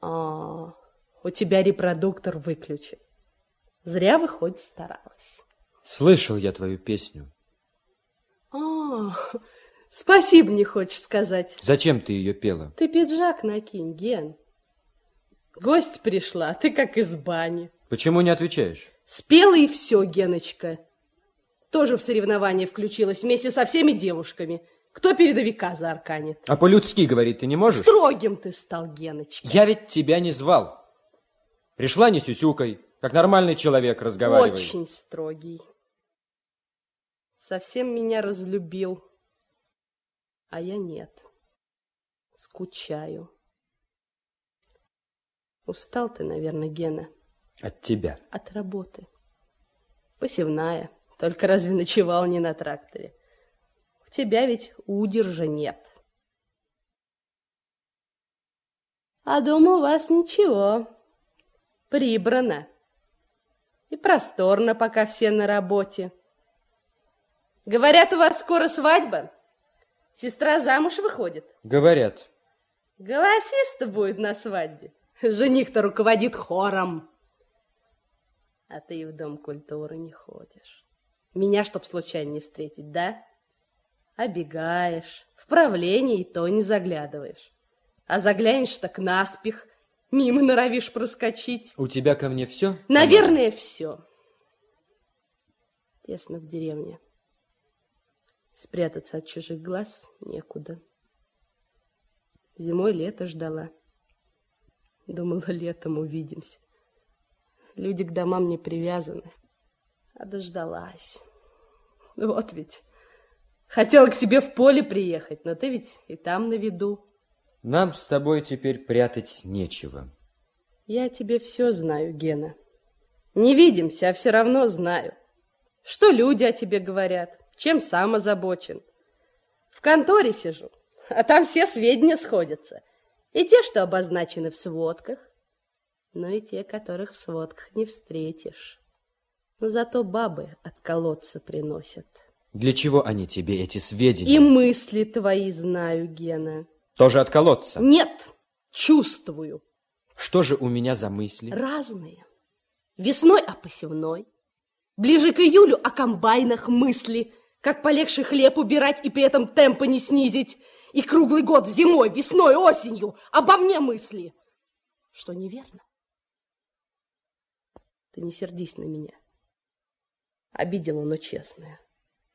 А, у тебя репродуктор выключен. Зря, выходит, старалась. Слышал я твою песню. А, спасибо не хочешь сказать. Зачем ты ее пела? Ты пиджак накинь, Ген. Гость пришла, ты как из бани. Почему не отвечаешь? Спела и все, Геночка. Тоже в соревнование включилась вместе со всеми девушками. Кто передовика заарканит? А по-людски говорить ты не можешь? Строгим ты стал, Геночка. Я ведь тебя не звал. Пришла не сюсюкой, как нормальный человек разговаривай. Очень строгий. Совсем меня разлюбил. А я нет. Скучаю. Устал ты, наверное, Гена. От тебя. От работы. Посевная. Только разве ночевал не на тракторе? Тебя ведь удержа нет. А дома у вас ничего. Прибрано. И просторно, пока все на работе. Говорят, у вас скоро свадьба. Сестра замуж выходит. Говорят. Голосисто будет на свадьбе. Жених-то руководит хором. А ты и в Дом культуры не ходишь. Меня, чтоб случайно не встретить, да? Обегаешь, в правление и то не заглядываешь. А заглянешь так наспех, мимо норовишь проскочить. У тебя ко мне все? Наверное, все. Тесно в деревне. Спрятаться от чужих глаз некуда. Зимой лето ждала. Думала, летом увидимся. Люди к домам не привязаны. А дождалась. Вот ведь. Хотела к тебе в поле приехать, но ты ведь и там на виду. Нам с тобой теперь прятать нечего. Я тебе все знаю, Гена. Не видимся, а все равно знаю. Что люди о тебе говорят, чем сам озабочен. В конторе сижу, а там все сведения сходятся. И те, что обозначены в сводках, но и те, которых в сводках не встретишь. Но зато бабы от колодца приносят. Для чего они тебе, эти сведения? И мысли твои знаю, Гена. Тоже от колодца? Нет, чувствую. Что же у меня за мысли? Разные. Весной о посевной. Ближе к июлю о комбайнах мысли. Как полегче хлеб убирать и при этом темпа не снизить. И круглый год зимой, весной, осенью обо мне мысли. Что неверно? Ты не сердись на меня. Обидела, но честная.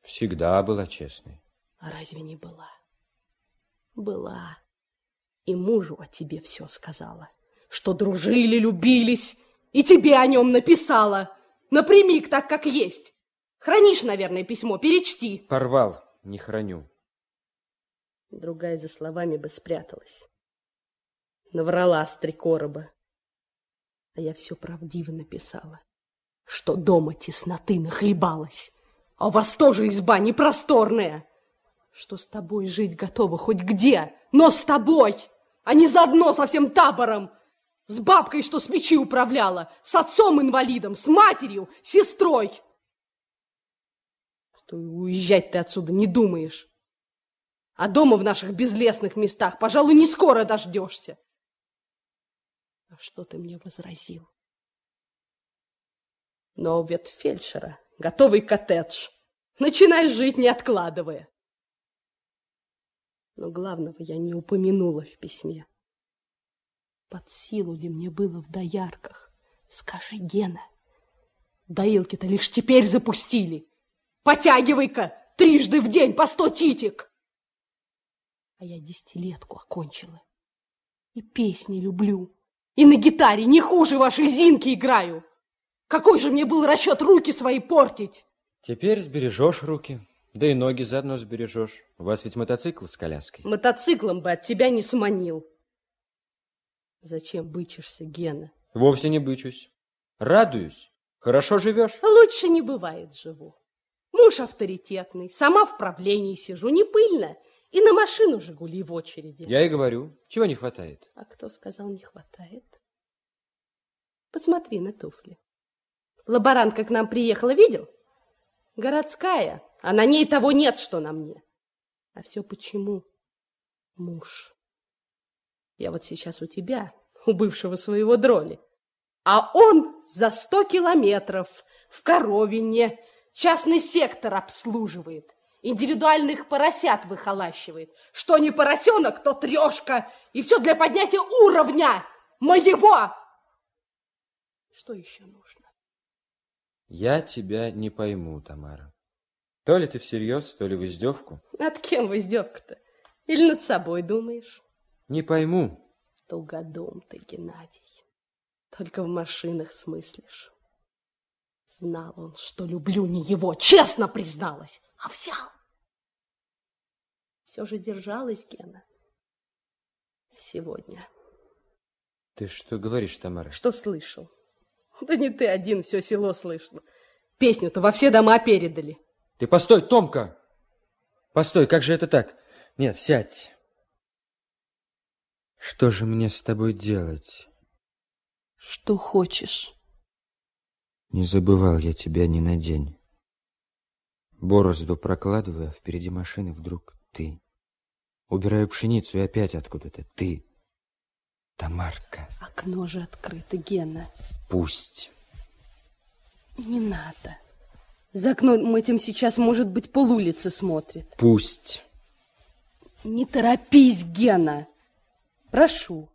Всегда была честной. А разве не была? Была. И мужу о тебе все сказала. Что дружили, любились, и тебе о нем написала. Напрямик, так как есть. Хранишь, наверное, письмо, перечти. Порвал, не храню. Другая за словами бы спряталась. Наврала с три короба. А я все правдиво написала, что дома тесноты нахлебалась, а у вас тоже изба непросторная, что с тобой жить готова хоть где, но с тобой, а не заодно со всем табором, с бабкой, что с мечи управляла, с отцом-инвалидом, с матерью, сестрой. Что уезжать ты отсюда не думаешь. А дома в наших безлесных местах, пожалуй, не скоро дождешься. А что ты мне возразил? Но ведь фельдшера, готовый коттедж. Начинай жить, не откладывая. Но главного я не упомянула в письме. Под силу ли мне было в доярках? Скажи, Гена, доилки-то лишь теперь запустили. Потягивай-ка трижды в день по сто титик. А я десятилетку окончила. И песни люблю. И на гитаре не хуже вашей Зинки играю. Какой же мне был расчет руки свои портить? Теперь сбережешь руки, да и ноги заодно сбережешь. У вас ведь мотоцикл с коляской. Мотоциклом бы от тебя не сманил. Зачем бычишься, Гена? Вовсе не бычусь. Радуюсь. Хорошо живешь? Лучше не бывает живу. Муж авторитетный, сама в правлении сижу, не пыльно. И на машину «Жигули» в очереди. Я и говорю, чего не хватает? А кто сказал, не хватает? Посмотри на туфли. Лаборантка к нам приехала, видел? Городская, а на ней того нет, что на мне. А все почему? Муж. Я вот сейчас у тебя, у бывшего своего дроли. А он за сто километров в Коровине частный сектор обслуживает, индивидуальных поросят выхолащивает. Что не поросенок, то трешка, и все для поднятия уровня моего. Что еще нужно? Я тебя не пойму, Тамара. То ли ты всерьез, то ли в издевку. Над кем в издевку-то? Или над собой думаешь? Не пойму. Тугодум ты, Геннадий. Только в машинах смыслишь. Знал он, что люблю не его, честно призналась, а взял. Все же держалась Гена. Сегодня. Ты что говоришь, Тамара? Что слышал? Да не ты один, все село слышно. Песню-то во все дома передали. Ты постой, Томка! Постой, как же это так? Нет, сядь. Что же мне с тобой делать? Что хочешь. Не забывал я тебя ни на день. Борозду прокладывая, впереди машины вдруг ты. Убираю пшеницу, и опять откуда-то ты. Тамарка. Окно же открыто, Гена. Пусть. Не надо. За окном этим сейчас, может быть, пол улицы смотрит. Пусть. Не торопись, Гена. Прошу.